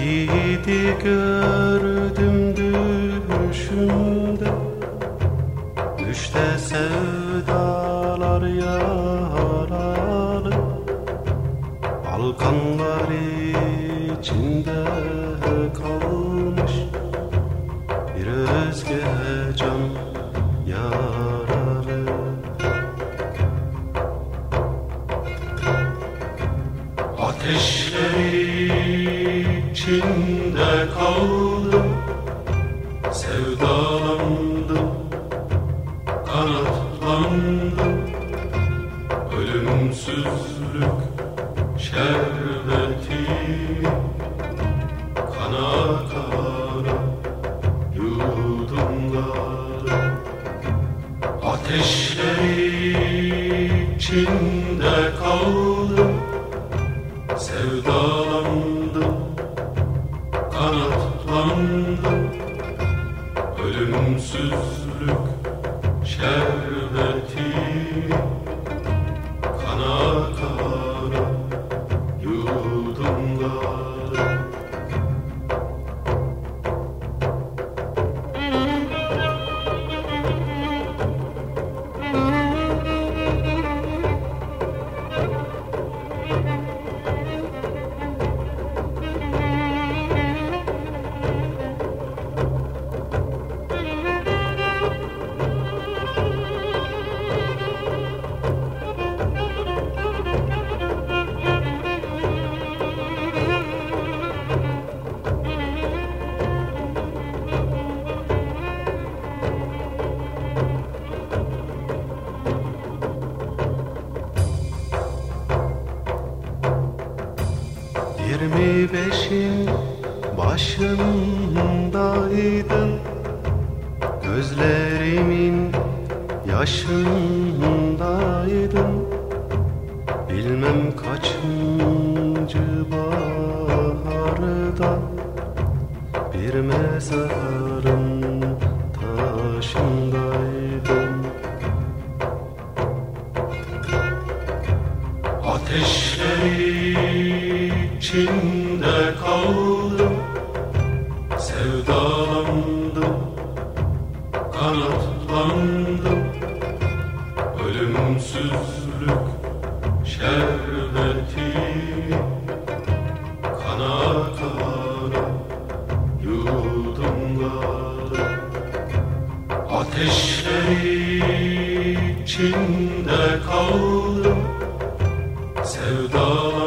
Yiğidi gördüm düşümde. Düşte sevdalar yaralı. Balkanlar içinde kalmış. Bir özge can yaralı. Ateşler içinde kaldım. Sevdalandım Kanatlandım. Ölümsüzlük şerbeti Kana kana yudumladım Ateşler içinde kaldım. Sevdalandım, kanatlandım Ölümsüzlük şerbeti Yirmi beşin başındaydın Gözlerimin yaşındaydın Bilmem kaçıncı baharda Bir mezarın taşındaydın Ateşler içinde kaldım Sevdalandım Kanatlandım. Ölümsüzlük şerbeti Kana kana yudumladım Ateşler içinde kaldım Sevdalandım,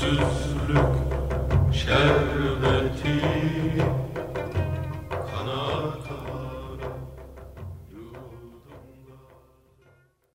Ölümsüzlük şerbeti